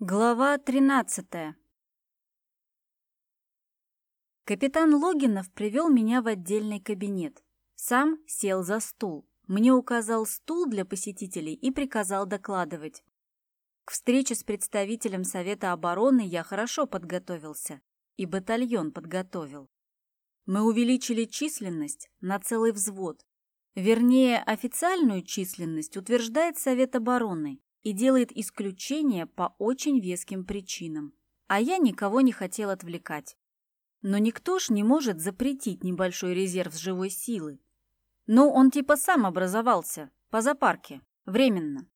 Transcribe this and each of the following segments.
Глава 13 Капитан Логинов привел меня в отдельный кабинет. Сам сел за стул. Мне указал стул для посетителей и приказал докладывать. К встрече с представителем Совета обороны я хорошо подготовился. И батальон подготовил. Мы увеличили численность на целый взвод. Вернее, официальную численность утверждает Совет обороны и делает исключение по очень веским причинам. А я никого не хотел отвлекать. Но никто ж не может запретить небольшой резерв живой силы. Ну, он типа сам образовался, по запарке, временно.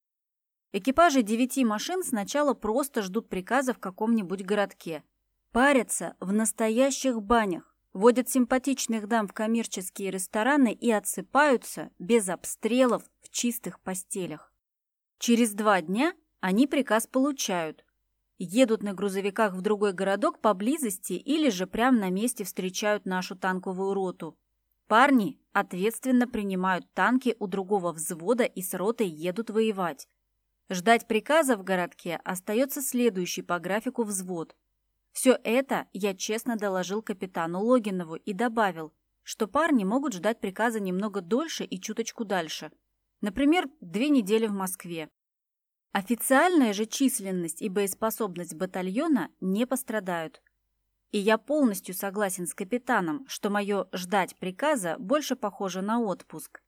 Экипажи девяти машин сначала просто ждут приказа в каком-нибудь городке. Парятся в настоящих банях, водят симпатичных дам в коммерческие рестораны и отсыпаются без обстрелов в чистых постелях. Через два дня они приказ получают. Едут на грузовиках в другой городок поблизости или же прямо на месте встречают нашу танковую роту. Парни ответственно принимают танки у другого взвода и с ротой едут воевать. Ждать приказа в городке остается следующий по графику взвод. Все это я честно доложил капитану Логинову и добавил, что парни могут ждать приказа немного дольше и чуточку дальше – Например, две недели в Москве. Официальная же численность и боеспособность батальона не пострадают. И я полностью согласен с капитаном, что мое «ждать приказа» больше похоже на отпуск.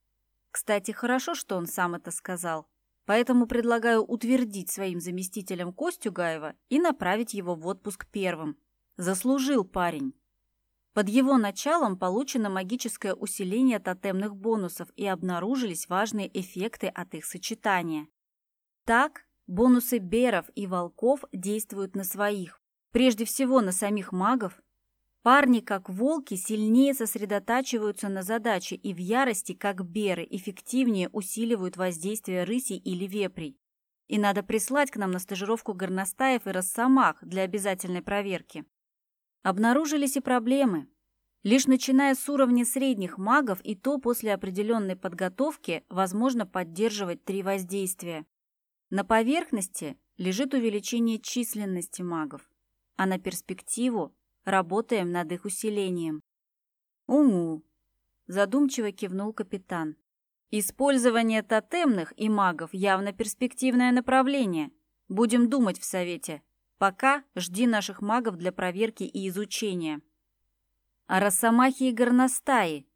Кстати, хорошо, что он сам это сказал. Поэтому предлагаю утвердить своим заместителем Костю Гаева и направить его в отпуск первым. Заслужил парень. Под его началом получено магическое усиление тотемных бонусов и обнаружились важные эффекты от их сочетания. Так, бонусы беров и волков действуют на своих, прежде всего на самих магов. Парни, как волки, сильнее сосредотачиваются на задаче и в ярости, как беры, эффективнее усиливают воздействие рысей или вепрей. И надо прислать к нам на стажировку горностаев и росомах для обязательной проверки. Обнаружились и проблемы. Лишь начиная с уровня средних магов и то после определенной подготовки возможно поддерживать три воздействия. На поверхности лежит увеличение численности магов, а на перспективу работаем над их усилением. «Уму!» – задумчиво кивнул капитан. «Использование тотемных и магов явно перспективное направление. Будем думать в совете. Пока жди наших магов для проверки и изучения. А росомахи и горностаи?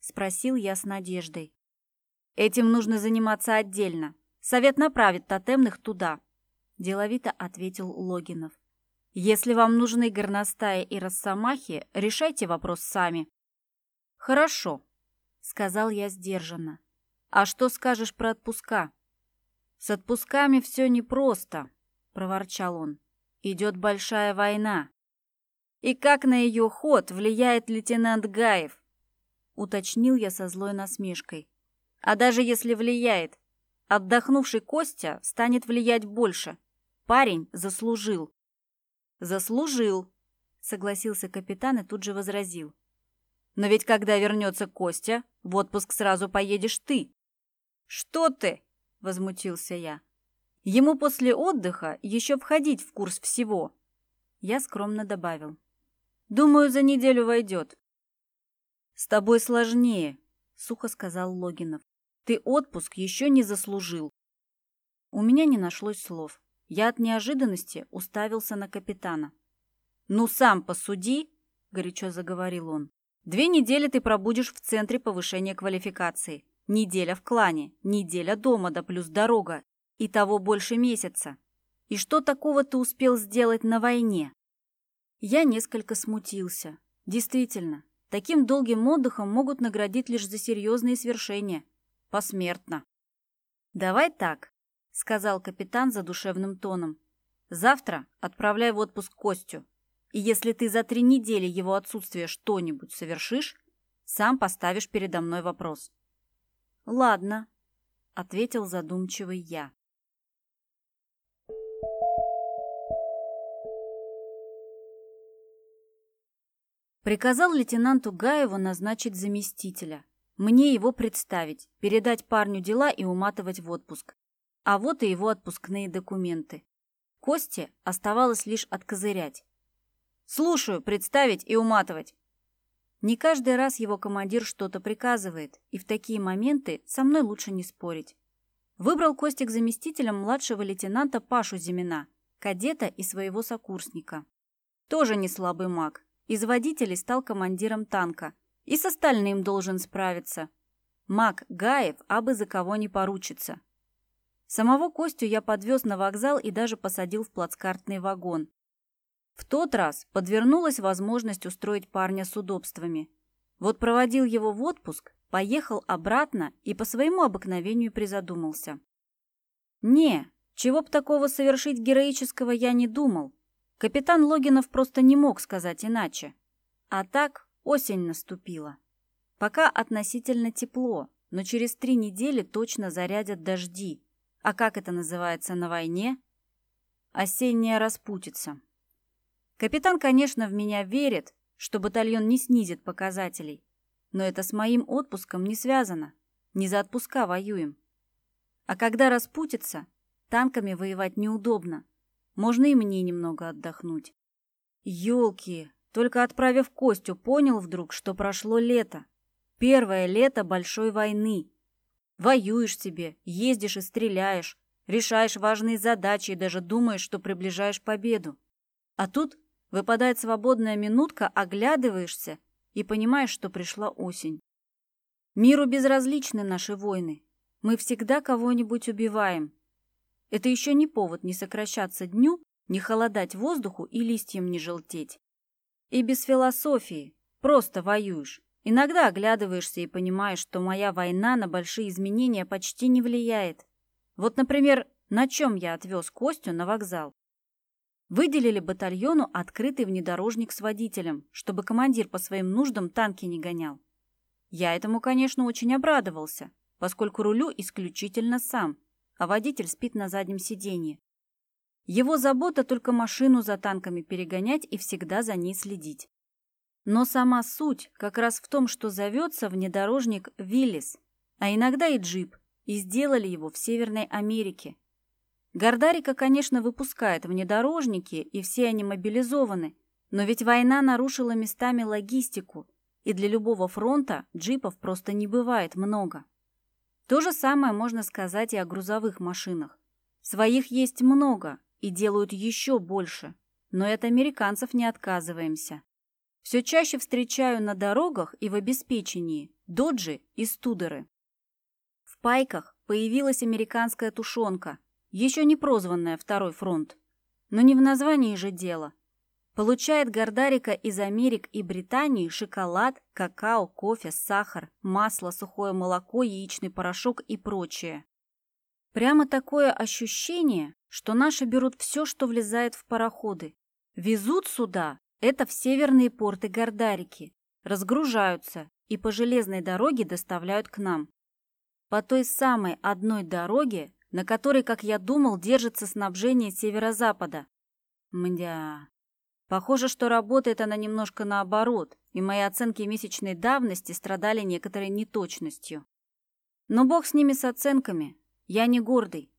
Спросил я с надеждой. Этим нужно заниматься отдельно. Совет направит тотемных туда. Деловито ответил Логинов. Если вам нужны горностаи и росомахи, решайте вопрос сами. Хорошо, сказал я сдержанно. А что скажешь про отпуска? С отпусками все непросто, проворчал он. Идет большая война. И как на ее ход влияет лейтенант Гаев? Уточнил я со злой насмешкой. А даже если влияет, отдохнувший Костя станет влиять больше. Парень заслужил. Заслужил, согласился капитан и тут же возразил. Но ведь когда вернется Костя, в отпуск сразу поедешь ты. Что ты? Возмутился я. Ему после отдыха еще входить в курс всего. Я скромно добавил. Думаю, за неделю войдет. С тобой сложнее, сухо сказал Логинов. Ты отпуск еще не заслужил. У меня не нашлось слов. Я от неожиданности уставился на капитана. «Ну, сам посуди», — горячо заговорил он. «Две недели ты пробудешь в центре повышения квалификации. Неделя в клане, неделя дома, да плюс дорога. И того больше месяца. И что такого ты успел сделать на войне? Я несколько смутился. Действительно, таким долгим отдыхом могут наградить лишь за серьезные свершения. Посмертно. «Давай так», — сказал капитан задушевным тоном. «Завтра отправляй в отпуск Костю. И если ты за три недели его отсутствия что-нибудь совершишь, сам поставишь передо мной вопрос». «Ладно», — ответил задумчивый я. Приказал лейтенанту Гаеву назначить заместителя. Мне его представить, передать парню дела и уматывать в отпуск. А вот и его отпускные документы. Косте оставалось лишь откозырять. «Слушаю, представить и уматывать». Не каждый раз его командир что-то приказывает, и в такие моменты со мной лучше не спорить. Выбрал Костик заместителем младшего лейтенанта Пашу Зимина, кадета и своего сокурсника. Тоже не слабый маг. Из водителей стал командиром танка. И с остальным должен справиться. Маг Гаев абы за кого не поручится. Самого Костю я подвез на вокзал и даже посадил в плацкартный вагон. В тот раз подвернулась возможность устроить парня с удобствами. Вот проводил его в отпуск, поехал обратно и по своему обыкновению призадумался. Не, чего б такого совершить героического я не думал. Капитан Логинов просто не мог сказать иначе. А так осень наступила. Пока относительно тепло, но через три недели точно зарядят дожди. А как это называется на войне? Осенняя распутица. Капитан, конечно, в меня верит, что батальон не снизит показателей. Но это с моим отпуском не связано. Не за отпуска воюем. А когда распутится, танками воевать неудобно. Можно и мне немного отдохнуть. Ёлки, только отправив Костю, понял вдруг, что прошло лето. Первое лето большой войны. Воюешь себе, ездишь и стреляешь, решаешь важные задачи и даже думаешь, что приближаешь победу. А тут выпадает свободная минутка, оглядываешься и понимаешь, что пришла осень. Миру безразличны наши войны. Мы всегда кого-нибудь убиваем. Это еще не повод не сокращаться дню, не холодать воздуху и листьям не желтеть. И без философии. Просто воюешь. Иногда оглядываешься и понимаешь, что моя война на большие изменения почти не влияет. Вот, например, на чем я отвез Костю на вокзал. Выделили батальону открытый внедорожник с водителем, чтобы командир по своим нуждам танки не гонял. Я этому, конечно, очень обрадовался, поскольку рулю исключительно сам, а водитель спит на заднем сиденье. Его забота только машину за танками перегонять и всегда за ней следить. Но сама суть как раз в том, что зовется внедорожник Виллис, а иногда и джип, и сделали его в Северной Америке, Гордарика, конечно, выпускает внедорожники, и все они мобилизованы, но ведь война нарушила местами логистику, и для любого фронта джипов просто не бывает много. То же самое можно сказать и о грузовых машинах. Своих есть много и делают еще больше, но от американцев не отказываемся. Все чаще встречаю на дорогах и в обеспечении доджи и студеры. В пайках появилась американская тушенка – еще не прозванная «Второй фронт». Но не в названии же дело. Получает Гордарика из Америк и Британии шоколад, какао, кофе, сахар, масло, сухое молоко, яичный порошок и прочее. Прямо такое ощущение, что наши берут все, что влезает в пароходы. Везут сюда, это в северные порты Гордарики, разгружаются и по железной дороге доставляют к нам. По той самой одной дороге, на которой, как я думал, держится снабжение северо-запада. Мдя. Похоже, что работает она немножко наоборот, и мои оценки месячной давности страдали некоторой неточностью. Но бог с ними с оценками. Я не гордый.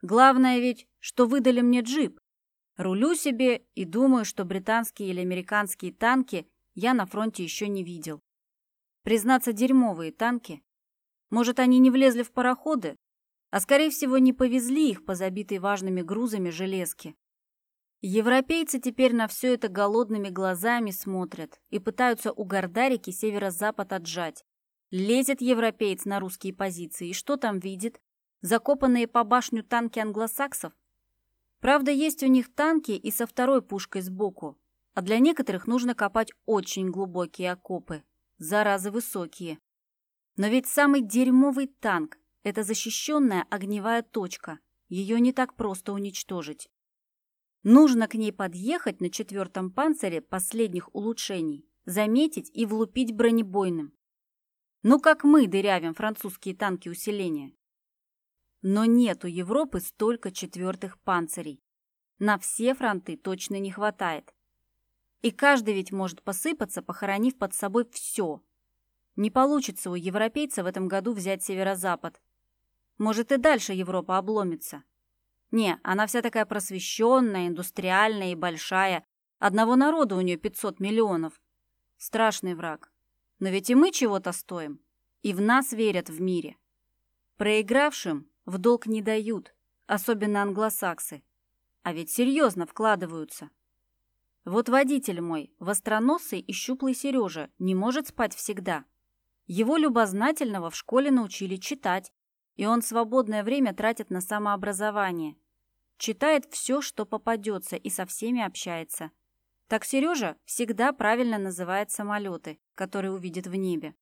Главное ведь, что выдали мне джип. Рулю себе и думаю, что британские или американские танки я на фронте еще не видел. Признаться, дерьмовые танки. Может, они не влезли в пароходы, а скорее всего не повезли их по забитой важными грузами железки. Европейцы теперь на все это голодными глазами смотрят и пытаются у Гордарики северо-запад отжать. Лезет европеец на русские позиции, и что там видит? Закопанные по башню танки англосаксов? Правда, есть у них танки и со второй пушкой сбоку, а для некоторых нужно копать очень глубокие окопы. Заразы высокие. Но ведь самый дерьмовый танк это защищенная огневая точка. Ее не так просто уничтожить. Нужно к ней подъехать на четвертом панцире последних улучшений, заметить и влупить бронебойным. Ну, как мы дырявим французские танки усиления. Но нет у Европы столько четвертых панцирей. На все фронты точно не хватает. И каждый ведь может посыпаться, похоронив под собой все. Не получится у европейца в этом году взять северо-запад. Может, и дальше Европа обломится. Не, она вся такая просвещенная, индустриальная и большая. Одного народа у нее 500 миллионов. Страшный враг. Но ведь и мы чего-то стоим. И в нас верят в мире. Проигравшим в долг не дают, особенно англосаксы. А ведь серьезно вкладываются. Вот водитель мой, востроносый и щуплый Сережа, не может спать всегда. Его любознательного в школе научили читать, и он свободное время тратит на самообразование. Читает все, что попадется, и со всеми общается. Так Сережа всегда правильно называет самолеты, которые увидит в небе.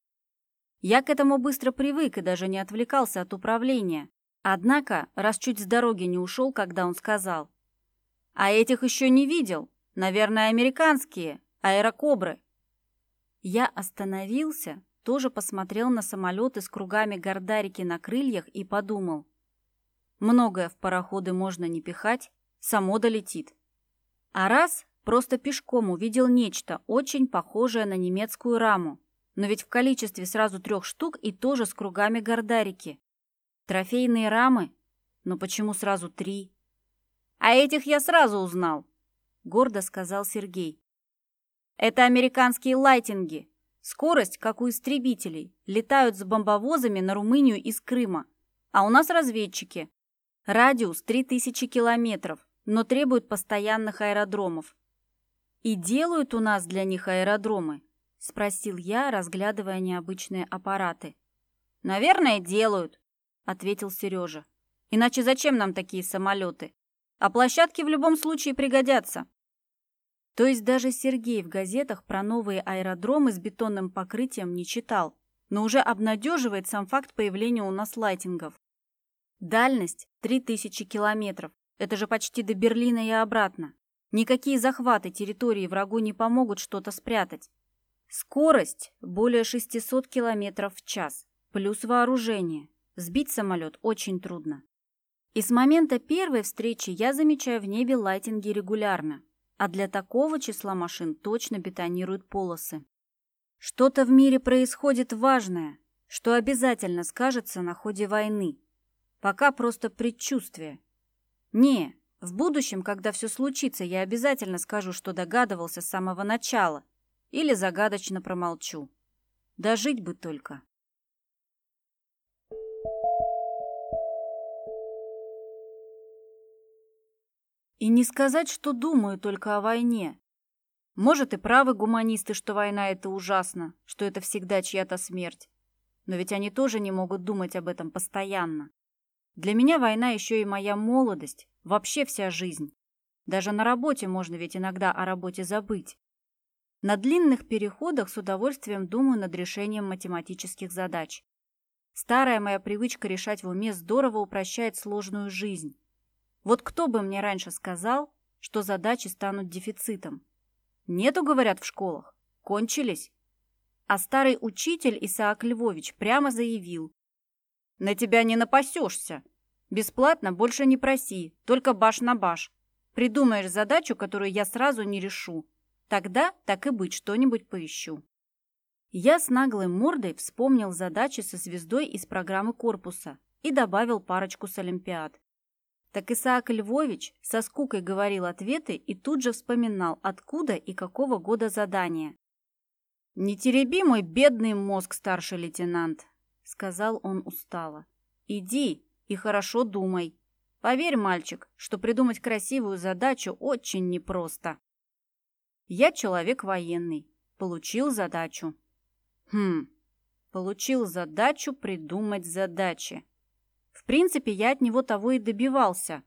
Я к этому быстро привык и даже не отвлекался от управления. Однако, раз чуть с дороги не ушел, когда он сказал. «А этих еще не видел. Наверное, американские, аэрокобры». Я остановился, тоже посмотрел на самолеты с кругами гордарики на крыльях и подумал. Многое в пароходы можно не пихать, само долетит. А раз просто пешком увидел нечто, очень похожее на немецкую раму, но ведь в количестве сразу трех штук и тоже с кругами гордарики. Трофейные рамы? Но почему сразу три? А этих я сразу узнал, гордо сказал Сергей. Это американские лайтинги. Скорость, как у истребителей, летают с бомбовозами на Румынию из Крыма. А у нас разведчики. Радиус 3000 километров, но требуют постоянных аэродромов. И делают у нас для них аэродромы, — спросил я, разглядывая необычные аппараты. «Наверное, делают», — ответил Сережа. «Иначе зачем нам такие самолеты? А площадки в любом случае пригодятся». То есть даже Сергей в газетах про новые аэродромы с бетонным покрытием не читал, но уже обнадеживает сам факт появления у нас лайтингов. Дальность 3000 километров. Это же почти до Берлина и обратно. Никакие захваты территории врагу не помогут что-то спрятать. Скорость более 600 км в час, плюс вооружение. Сбить самолет очень трудно. И с момента первой встречи я замечаю в небе лайтинги регулярно, а для такого числа машин точно бетонируют полосы. Что-то в мире происходит важное, что обязательно скажется на ходе войны. Пока просто предчувствие. Не, в будущем, когда все случится, я обязательно скажу, что догадывался с самого начала, или загадочно промолчу. Дожить бы только. И не сказать, что думаю только о войне. Может, и правы гуманисты, что война — это ужасно, что это всегда чья-то смерть. Но ведь они тоже не могут думать об этом постоянно. Для меня война еще и моя молодость, вообще вся жизнь. Даже на работе можно ведь иногда о работе забыть. На длинных переходах с удовольствием думаю над решением математических задач. Старая моя привычка решать в уме здорово упрощает сложную жизнь. Вот кто бы мне раньше сказал, что задачи станут дефицитом? Нету, говорят, в школах. Кончились. А старый учитель Исаак Львович прямо заявил. На тебя не напасешься. Бесплатно больше не проси, только баш на баш. Придумаешь задачу, которую я сразу не решу, Тогда, так и быть, что-нибудь поищу. Я с наглой мордой вспомнил задачи со звездой из программы корпуса и добавил парочку с Олимпиад. Так Исаак Львович со скукой говорил ответы и тут же вспоминал, откуда и какого года задание. «Не тереби мой бедный мозг, старший лейтенант», — сказал он устало. «Иди и хорошо думай. Поверь, мальчик, что придумать красивую задачу очень непросто». Я человек военный. Получил задачу. Хм, получил задачу придумать задачи. В принципе, я от него того и добивался.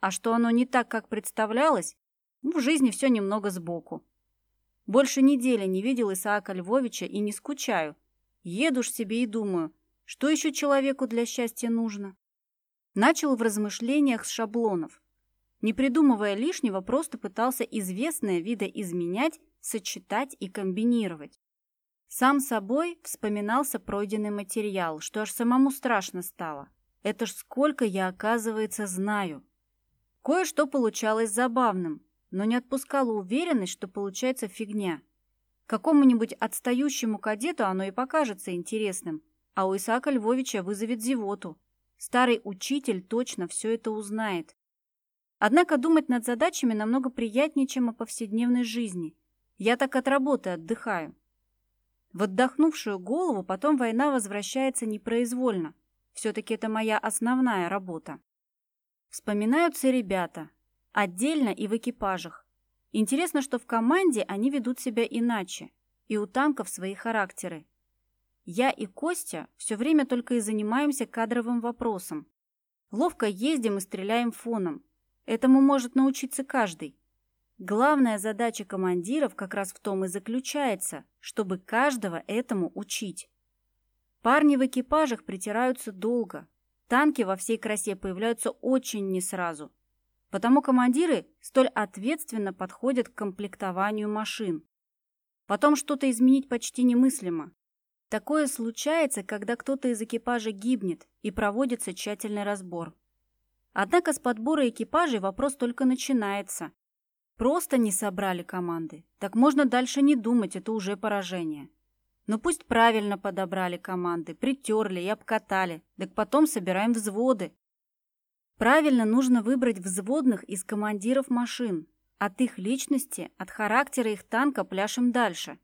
А что оно не так, как представлялось, ну, в жизни все немного сбоку. Больше недели не видел Исаака Львовича и не скучаю. Еду ж себе и думаю, что еще человеку для счастья нужно. Начал в размышлениях с шаблонов. Не придумывая лишнего, просто пытался известное видоизменять, сочетать и комбинировать. Сам собой вспоминался пройденный материал, что аж самому страшно стало. Это ж сколько я, оказывается, знаю. Кое-что получалось забавным, но не отпускала уверенность, что получается фигня. Какому-нибудь отстающему кадету оно и покажется интересным, а у Исаака Львовича вызовет зевоту. Старый учитель точно все это узнает. Однако думать над задачами намного приятнее, чем о повседневной жизни. Я так от работы отдыхаю. В отдохнувшую голову потом война возвращается непроизвольно. Все-таки это моя основная работа. Вспоминаются ребята. Отдельно и в экипажах. Интересно, что в команде они ведут себя иначе. И у танков свои характеры. Я и Костя все время только и занимаемся кадровым вопросом. Ловко ездим и стреляем фоном. Этому может научиться каждый. Главная задача командиров как раз в том и заключается, чтобы каждого этому учить. Парни в экипажах притираются долго. Танки во всей красе появляются очень не сразу. Потому командиры столь ответственно подходят к комплектованию машин. Потом что-то изменить почти немыслимо. Такое случается, когда кто-то из экипажа гибнет и проводится тщательный разбор. Однако с подбора экипажей вопрос только начинается. Просто не собрали команды. Так можно дальше не думать, это уже поражение. Но пусть правильно подобрали команды, притерли и обкатали, так потом собираем взводы. Правильно нужно выбрать взводных из командиров машин. От их личности, от характера их танка пляшем дальше.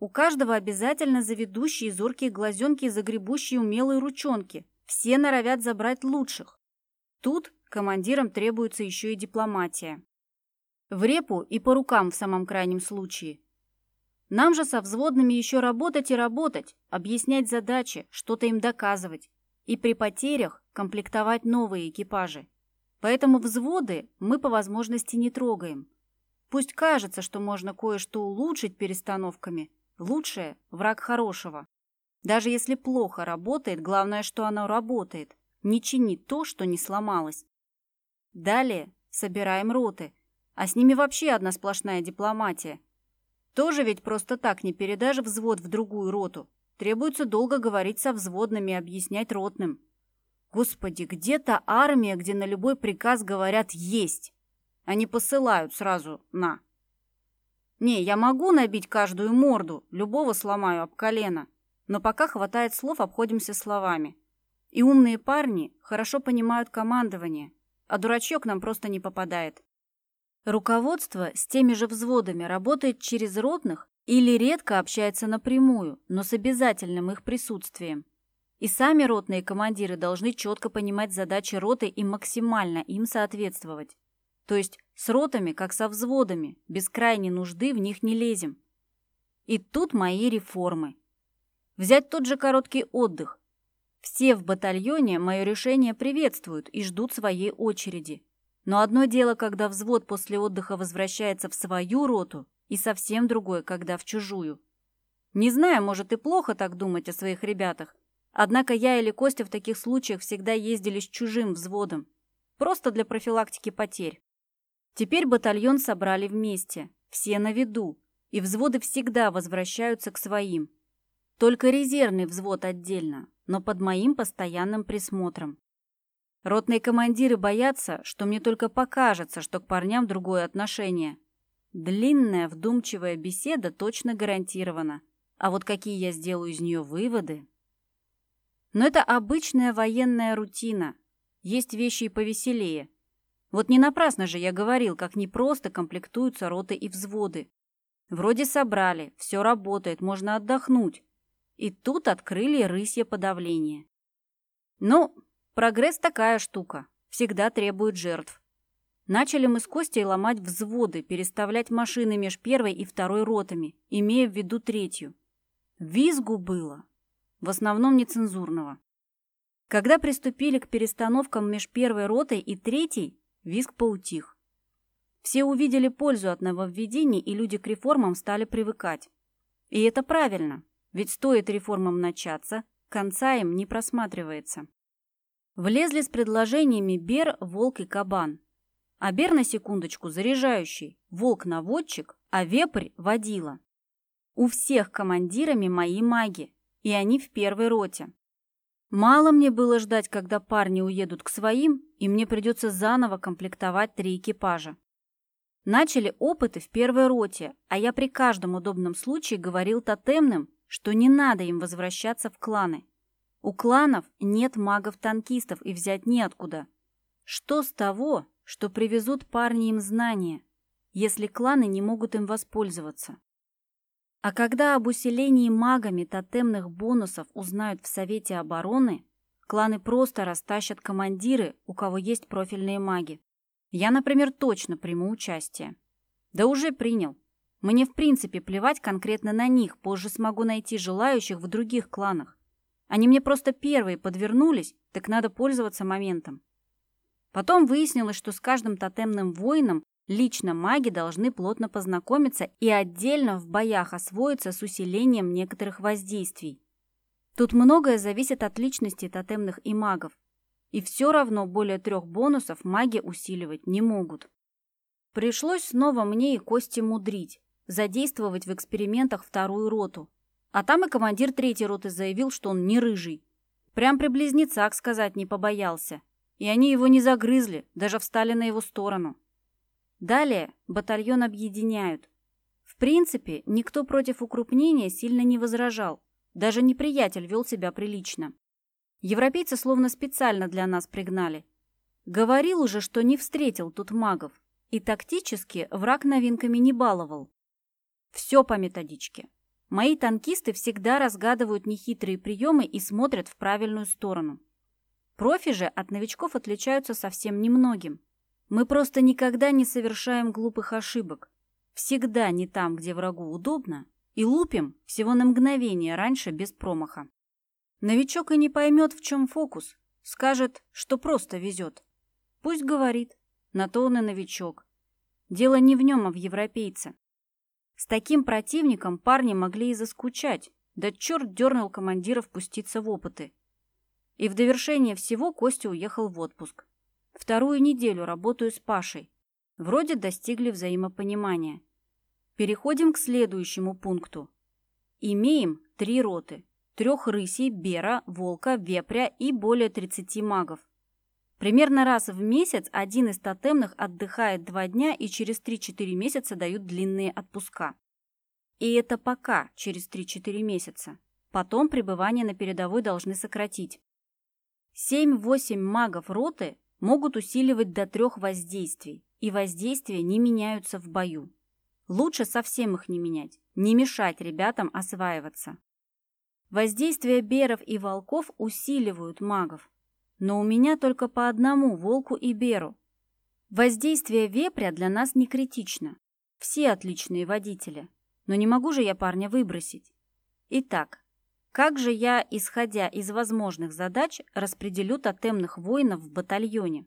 У каждого обязательно заведущие зоркие глазенки и загребущие умелые ручонки. Все норовят забрать лучших. Тут командирам требуется еще и дипломатия. В репу и по рукам в самом крайнем случае. Нам же со взводными еще работать и работать, объяснять задачи, что-то им доказывать. И при потерях комплектовать новые экипажи. Поэтому взводы мы по возможности не трогаем. Пусть кажется, что можно кое-что улучшить перестановками – Лучшее – враг хорошего. Даже если плохо работает, главное, что оно работает. Не чини то, что не сломалось. Далее собираем роты, а с ними вообще одна сплошная дипломатия. Тоже ведь просто так не передашь взвод в другую роту. Требуется долго говорить со взводными и объяснять ротным. Господи, где-то армия, где на любой приказ говорят «есть». Они посылают сразу «на». Не, я могу набить каждую морду, любого сломаю об колено. Но пока хватает слов, обходимся словами. И умные парни хорошо понимают командование, а дурачок нам просто не попадает. Руководство с теми же взводами работает через ротных или редко общается напрямую, но с обязательным их присутствием. И сами ротные командиры должны четко понимать задачи роты и максимально им соответствовать. То есть с ротами, как со взводами, без крайней нужды в них не лезем. И тут мои реформы. Взять тот же короткий отдых. Все в батальоне мое решение приветствуют и ждут своей очереди. Но одно дело, когда взвод после отдыха возвращается в свою роту, и совсем другое, когда в чужую. Не знаю, может и плохо так думать о своих ребятах, однако я или Костя в таких случаях всегда ездили с чужим взводом, просто для профилактики потерь. Теперь батальон собрали вместе, все на виду, и взводы всегда возвращаются к своим. Только резервный взвод отдельно, но под моим постоянным присмотром. Ротные командиры боятся, что мне только покажется, что к парням другое отношение. Длинная, вдумчивая беседа точно гарантирована. А вот какие я сделаю из нее выводы? Но это обычная военная рутина. Есть вещи и повеселее – вот не напрасно же я говорил, как непросто комплектуются роты и взводы. Вроде собрали, все работает, можно отдохнуть. И тут открыли рысье подавление. Ну, прогресс такая штука, всегда требует жертв. Начали мы с Костей ломать взводы, переставлять машины меж первой и второй ротами, имея в виду третью. Визгу было, в основном нецензурного. Когда приступили к перестановкам меж первой ротой и третьей, Виск поутих. Все увидели пользу от нововведений, и люди к реформам стали привыкать. И это правильно, ведь стоит реформам начаться, конца им не просматривается. Влезли с предложениями Бер, Волк и Кабан. А Бер, на секундочку, заряжающий, Волк-наводчик, а Вепрь – водила. У всех командирами мои маги, и они в первой роте. Мало мне было ждать, когда парни уедут к своим, и мне придется заново комплектовать три экипажа. Начали опыты в первой роте, а я при каждом удобном случае говорил тотемным, что не надо им возвращаться в кланы. У кланов нет магов-танкистов и взять неоткуда. Что с того, что привезут парни им знания, если кланы не могут им воспользоваться. А когда об усилении магами тотемных бонусов узнают в Совете обороны, кланы просто растащат командиры, у кого есть профильные маги. Я, например, точно приму участие. Да уже принял. Мне в принципе плевать конкретно на них, позже смогу найти желающих в других кланах. Они мне просто первые подвернулись, так надо пользоваться моментом. Потом выяснилось, что с каждым тотемным воином лично маги должны плотно познакомиться и отдельно в боях освоиться с усилением некоторых воздействий. Тут многое зависит от личности тотемных и магов. И все равно более трех бонусов маги усиливать не могут. Пришлось снова мне и Кости мудрить, задействовать в экспериментах вторую роту. А там и командир третьей роты заявил, что он не рыжий. Прям при близнецах сказать не побоялся. И они его не загрызли, даже встали на его сторону. Далее батальон объединяют. В принципе, никто против укрупнения сильно не возражал. Даже неприятель вел себя прилично. Европейцы словно специально для нас пригнали. Говорил уже, что не встретил тут магов. И тактически враг новинками не баловал. Все по методичке. Мои танкисты всегда разгадывают нехитрые приемы и смотрят в правильную сторону. Профи же от новичков отличаются совсем немногим. Мы просто никогда не совершаем глупых ошибок. Всегда не там, где врагу удобно, и лупим всего на мгновение раньше без промаха. Новичок и не поймет, в чем фокус. Скажет, что просто везет. Пусть говорит. На то он и новичок. Дело не в нем, а в европейце. С таким противником парни могли и заскучать, да черт дернул командиров пуститься в опыты. И в довершение всего Костя уехал в отпуск. Вторую неделю работаю с Пашей. Вроде достигли взаимопонимания. Переходим к следующему пункту. Имеем три роты. Трех рысей, бера, волка, вепря и более 30 магов. Примерно раз в месяц один из тотемных отдыхает два дня и через 3-4 месяца дают длинные отпуска. И это пока, через 3-4 месяца. Потом пребывание на передовой должны сократить. 7-8 магов роты могут усиливать до трех воздействий, и воздействия не меняются в бою. Лучше совсем их не менять, не мешать ребятам осваиваться. Воздействия беров и волков усиливают магов, но у меня только по одному волку и беру. Воздействие вепря для нас не критично. Все отличные водители, но не могу же я парня выбросить. Итак, как же я, исходя из возможных задач, распределю тотемных воинов в батальоне?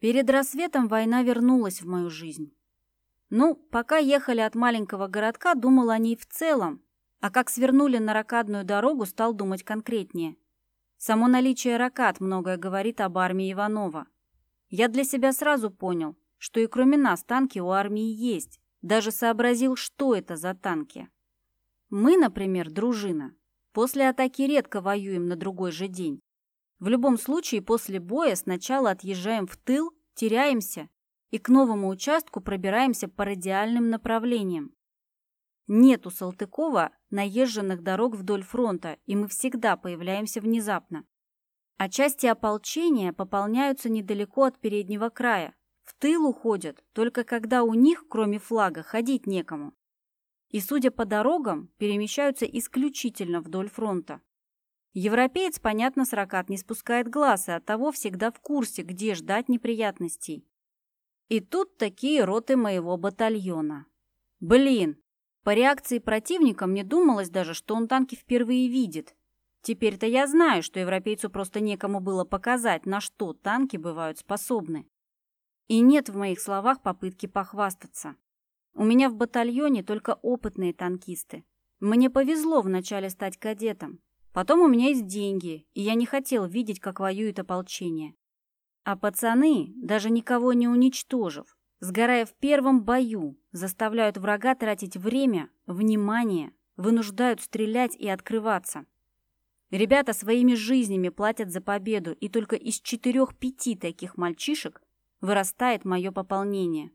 Перед рассветом война вернулась в мою жизнь. Ну, пока ехали от маленького городка, думал о ней в целом, а как свернули на ракадную дорогу, стал думать конкретнее. Само наличие ракад многое говорит об армии Иванова. Я для себя сразу понял – что и кроме нас танки у армии есть. Даже сообразил, что это за танки. Мы, например, дружина. После атаки редко воюем на другой же день. В любом случае, после боя сначала отъезжаем в тыл, теряемся и к новому участку пробираемся по радиальным направлениям. Нет у Салтыкова наезженных дорог вдоль фронта, и мы всегда появляемся внезапно. А части ополчения пополняются недалеко от переднего края, в тыл уходят, только когда у них, кроме флага, ходить некому. И, судя по дорогам, перемещаются исключительно вдоль фронта. Европеец, понятно, с ракат не спускает глаз и оттого всегда в курсе, где ждать неприятностей. И тут такие роты моего батальона. Блин, по реакции противника мне думалось даже, что он танки впервые видит. Теперь-то я знаю, что европейцу просто некому было показать, на что танки бывают способны. И нет в моих словах попытки похвастаться. У меня в батальоне только опытные танкисты. Мне повезло вначале стать кадетом. Потом у меня есть деньги, и я не хотел видеть, как воюет ополчение. А пацаны, даже никого не уничтожив, сгорая в первом бою, заставляют врага тратить время, внимание, вынуждают стрелять и открываться. Ребята своими жизнями платят за победу, и только из четырех-пяти таких мальчишек вырастает мое пополнение.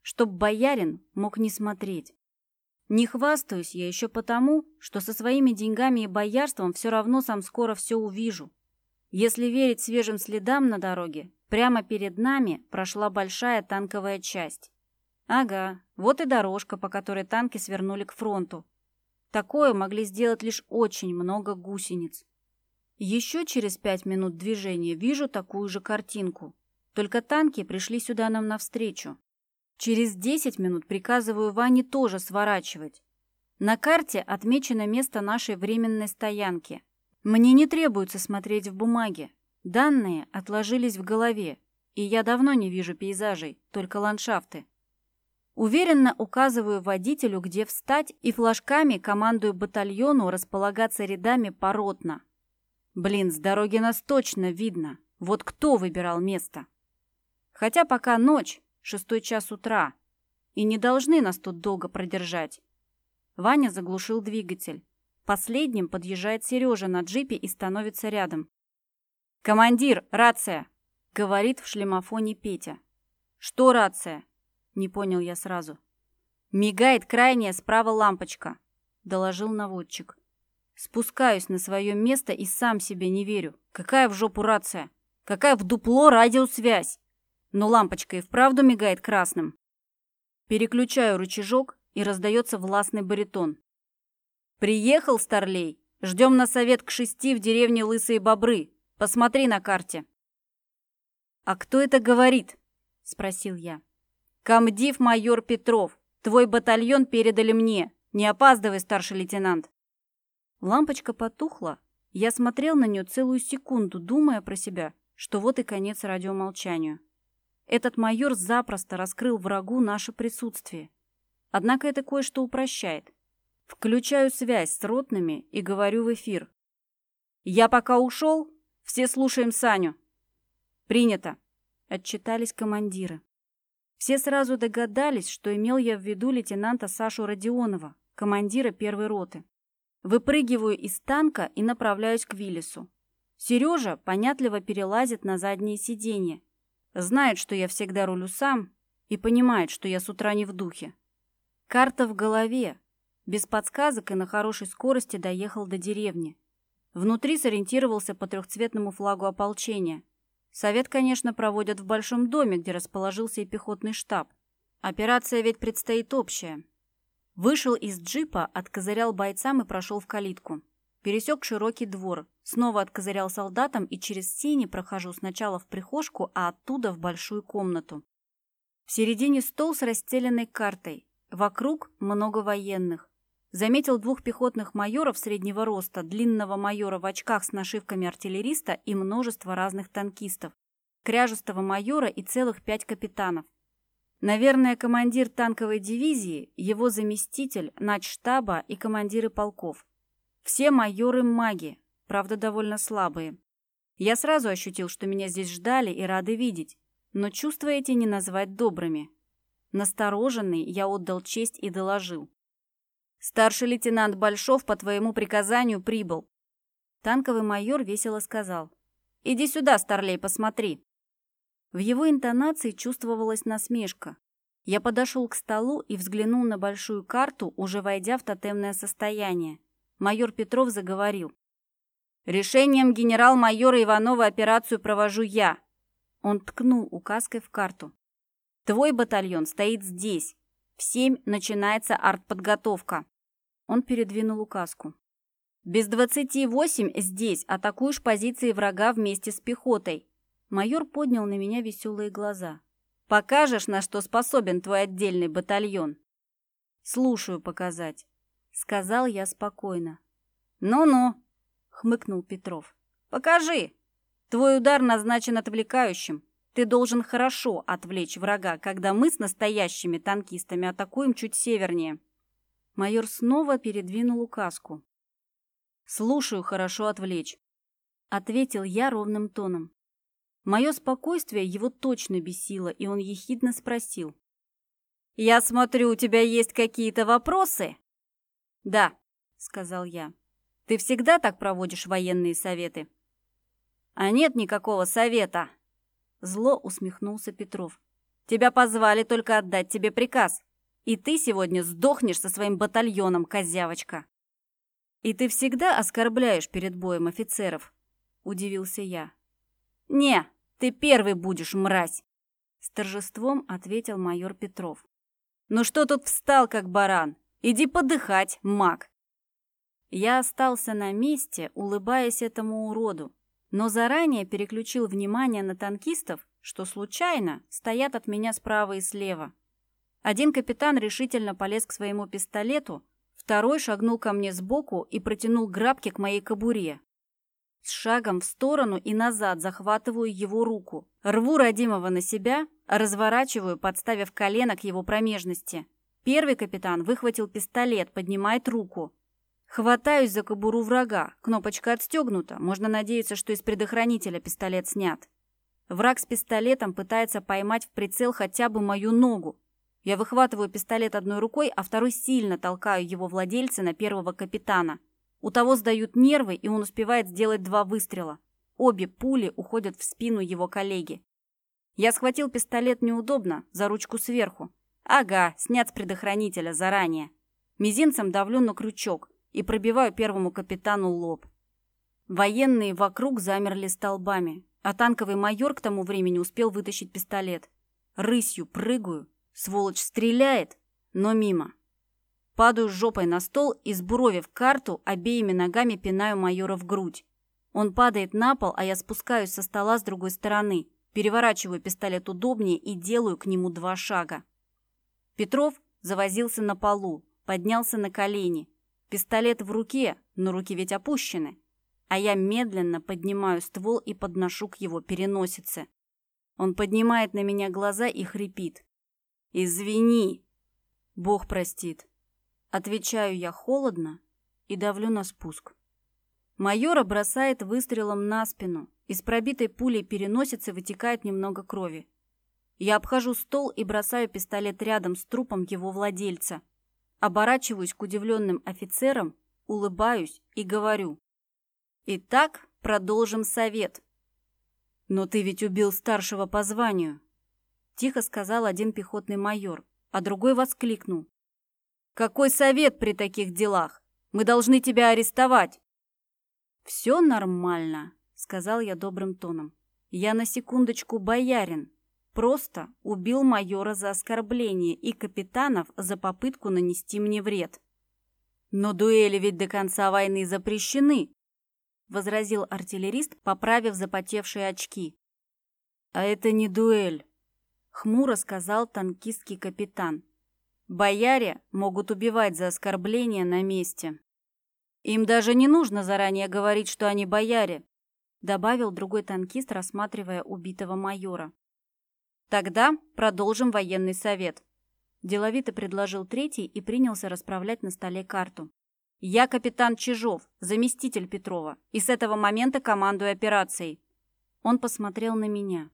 Чтоб боярин мог не смотреть. Не хвастаюсь я еще потому, что со своими деньгами и боярством все равно сам скоро все увижу. Если верить свежим следам на дороге, прямо перед нами прошла большая танковая часть. Ага, вот и дорожка, по которой танки свернули к фронту. Такое могли сделать лишь очень много гусениц. Еще через пять минут движения вижу такую же картинку. Только танки пришли сюда нам навстречу. Через десять минут приказываю Ване тоже сворачивать. На карте отмечено место нашей временной стоянки. Мне не требуется смотреть в бумаге. Данные отложились в голове, и я давно не вижу пейзажей, только ландшафты. Уверенно указываю водителю, где встать, и флажками командую батальону располагаться рядами поротно. Блин, с дороги нас точно видно. Вот кто выбирал место. Хотя пока ночь, шестой час утра, и не должны нас тут долго продержать. Ваня заглушил двигатель. Последним подъезжает Сережа на джипе и становится рядом. «Командир, рация!» — говорит в шлемофоне Петя. «Что рация?» — не понял я сразу. «Мигает крайняя справа лампочка», — доложил наводчик. Спускаюсь на свое место и сам себе не верю. Какая в жопу рация? Какая в дупло радиосвязь? Но лампочка и вправду мигает красным. Переключаю рычажок, и раздается властный баритон. «Приехал, Старлей? Ждем на совет к шести в деревне Лысые Бобры. Посмотри на карте». «А кто это говорит?» – спросил я. «Комдив майор Петров. Твой батальон передали мне. Не опаздывай, старший лейтенант». Лампочка потухла. Я смотрел на нее целую секунду, думая про себя, что вот и конец радиомолчанию. Этот майор запросто раскрыл врагу наше присутствие. Однако это кое-что упрощает. Включаю связь с ротными и говорю в эфир. «Я пока ушел, все слушаем Саню». «Принято», — отчитались командиры. Все сразу догадались, что имел я в виду лейтенанта Сашу Родионова, командира первой роты. Выпрыгиваю из танка и направляюсь к Виллису. Сережа понятливо перелазит на заднее сиденье. Знает, что я всегда рулю сам, и понимает, что я с утра не в духе. Карта в голове, без подсказок и на хорошей скорости доехал до деревни. Внутри сориентировался по трехцветному флагу ополчения. Совет, конечно, проводят в большом доме, где расположился и пехотный штаб. Операция ведь предстоит общая. Вышел из джипа, откозырял бойцам и прошел в калитку. Пересек широкий двор, снова откозырял солдатам и через сени прохожу сначала в прихожку, а оттуда в большую комнату. В середине стол с расстеленной картой. Вокруг много военных. Заметил двух пехотных майоров среднего роста, длинного майора в очках с нашивками артиллериста и множество разных танкистов, кряжестого майора и целых пять капитанов. Наверное, командир танковой дивизии, его заместитель, начштаба и командиры полков. Все майоры маги, правда, довольно слабые. Я сразу ощутил, что меня здесь ждали и рады видеть, но чувства эти не назвать добрыми. Настороженный, я отдал честь и доложил. Старший лейтенант Большов по твоему приказанию прибыл. Танковый майор весело сказал. Иди сюда, Старлей, посмотри. В его интонации чувствовалась насмешка. Я подошел к столу и взглянул на большую карту, уже войдя в тотемное состояние. Майор Петров заговорил. «Решением генерал-майора Иванова операцию провожу я». Он ткнул указкой в карту. «Твой батальон стоит здесь. В семь начинается артподготовка. Он передвинул указку. Без двадцати восемь здесь атакуешь позиции врага вместе с пехотой. Майор поднял на меня веселые глаза. Покажешь, на что способен твой отдельный батальон? Слушаю показать, сказал я спокойно. Ну-ну, хмыкнул Петров. Покажи. Твой удар назначен отвлекающим. Ты должен хорошо отвлечь врага, когда мы с настоящими танкистами атакуем чуть севернее. Майор снова передвинул указку. «Слушаю, хорошо отвлечь», — ответил я ровным тоном. Мое спокойствие его точно бесило, и он ехидно спросил. «Я смотрю, у тебя есть какие-то вопросы?» «Да», — сказал я. «Ты всегда так проводишь военные советы?» «А нет никакого совета», Зло усмехнулся Петров. «Тебя позвали только отдать тебе приказ. И ты сегодня сдохнешь со своим батальоном, козявочка. И ты всегда оскорбляешь перед боем офицеров, удивился я. Не, ты первый будешь, мразь, с торжеством ответил майор Петров. Ну что тут встал, как баран? Иди подыхать, маг. Я остался на месте, улыбаясь этому уроду, но заранее переключил внимание на танкистов, что случайно стоят от меня справа и слева. Один капитан решительно полез к своему пистолету, второй шагнул ко мне сбоку и протянул грабки к моей кобуре. С шагом в сторону и назад захватываю его руку, рву родимого на себя, разворачиваю, подставив колено к его промежности. Первый капитан выхватил пистолет, поднимает руку. Хватаюсь за кобуру врага. Кнопочка отстегнута. Можно надеяться, что из предохранителя пистолет снят. Враг с пистолетом пытается поймать в прицел хотя бы мою ногу. Я выхватываю пистолет одной рукой, а второй сильно толкаю его владельца на первого капитана. У того сдают нервы, и он успевает сделать два выстрела. Обе пули уходят в спину его коллеги. Я схватил пистолет неудобно, за ручку сверху. Ага, снят с предохранителя заранее. Мизинцем давлю на крючок и пробиваю первому капитану лоб. Военные вокруг замерли столбами, а танковый майор к тому времени успел вытащить пистолет. Рысью прыгаю, сволочь стреляет, но мимо. Падаю жопой на стол и, сбуровив карту, обеими ногами пинаю майора в грудь. Он падает на пол, а я спускаюсь со стола с другой стороны, переворачиваю пистолет удобнее и делаю к нему два шага. Петров завозился на полу, поднялся на колени, Пистолет в руке, но руки ведь опущены. А я медленно поднимаю ствол и подношу к его переносице. Он поднимает на меня глаза и хрипит. «Извини!» «Бог простит!» Отвечаю я холодно и давлю на спуск. Майора бросает выстрелом на спину. Из пробитой пулей переносицы вытекает немного крови. Я обхожу стол и бросаю пистолет рядом с трупом его владельца – Оборачиваюсь к удивленным офицерам, улыбаюсь и говорю. Итак, продолжим совет. Но ты ведь убил старшего по званию. Тихо сказал один пехотный майор, а другой воскликнул. Какой совет при таких делах? Мы должны тебя арестовать. Все нормально, сказал я добрым тоном. Я на секундочку боярин, Просто убил майора за оскорбление и капитанов за попытку нанести мне вред. Но дуэли ведь до конца войны запрещены, возразил артиллерист, поправив запотевшие очки. А это не дуэль, хмуро сказал танкистский капитан. Бояре могут убивать за оскорбление на месте. Им даже не нужно заранее говорить, что они бояре, добавил другой танкист, рассматривая убитого майора. Тогда продолжим военный совет. Деловито предложил третий и принялся расправлять на столе карту. Я капитан Чижов, заместитель Петрова, и с этого момента командую операцией. Он посмотрел на меня.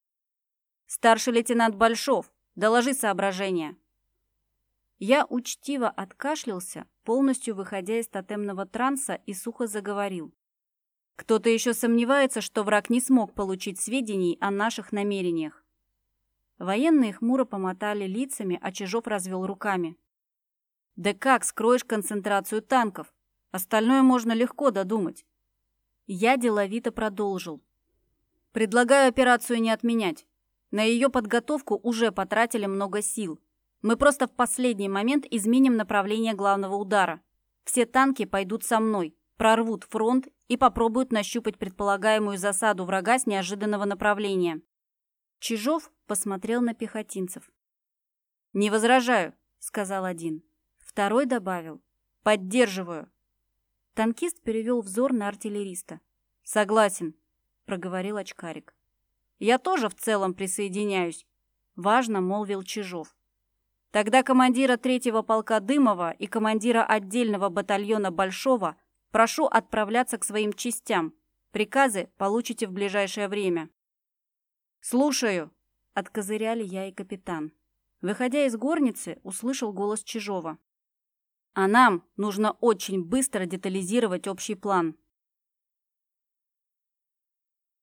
Старший лейтенант Большов, доложи соображения. Я учтиво откашлялся, полностью выходя из тотемного транса и сухо заговорил. Кто-то еще сомневается, что враг не смог получить сведений о наших намерениях. Военные хмуро помотали лицами, а Чижов развел руками. «Да как скроешь концентрацию танков? Остальное можно легко додумать». Я деловито продолжил. «Предлагаю операцию не отменять. На ее подготовку уже потратили много сил. Мы просто в последний момент изменим направление главного удара. Все танки пойдут со мной, прорвут фронт и попробуют нащупать предполагаемую засаду врага с неожиданного направления. Чижов посмотрел на пехотинцев. «Не возражаю», — сказал один. Второй добавил. «Поддерживаю». Танкист перевел взор на артиллериста. «Согласен», — проговорил очкарик. «Я тоже в целом присоединяюсь», — важно молвил Чижов. «Тогда командира третьего полка Дымова и командира отдельного батальона Большого прошу отправляться к своим частям. Приказы получите в ближайшее время». «Слушаю!» — откозыряли я и капитан. Выходя из горницы, услышал голос Чижова. «А нам нужно очень быстро детализировать общий план.